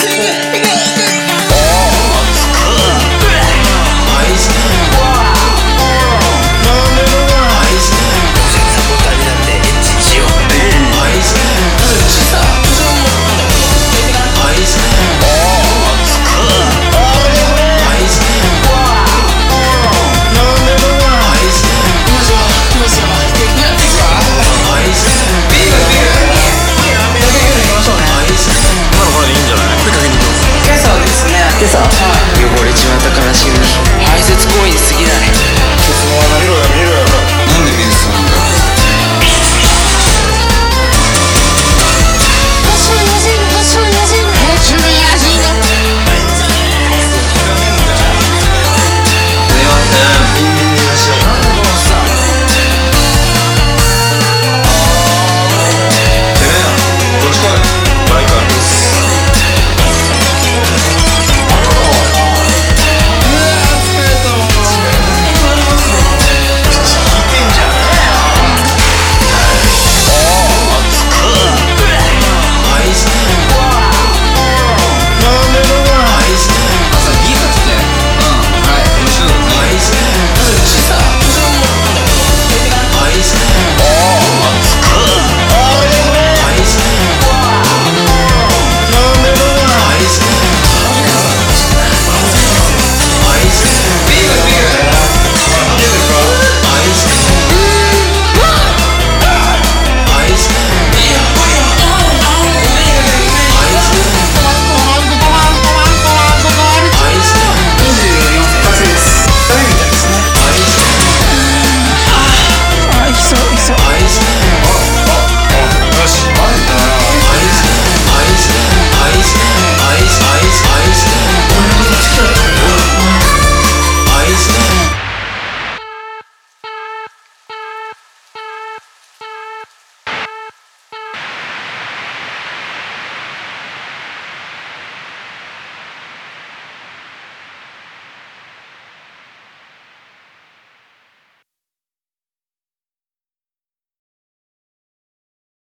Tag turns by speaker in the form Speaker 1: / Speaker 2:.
Speaker 1: Yeah. さ。
Speaker 2: 汚れちまった悲しみに。
Speaker 1: 排泄行為に過ぎない。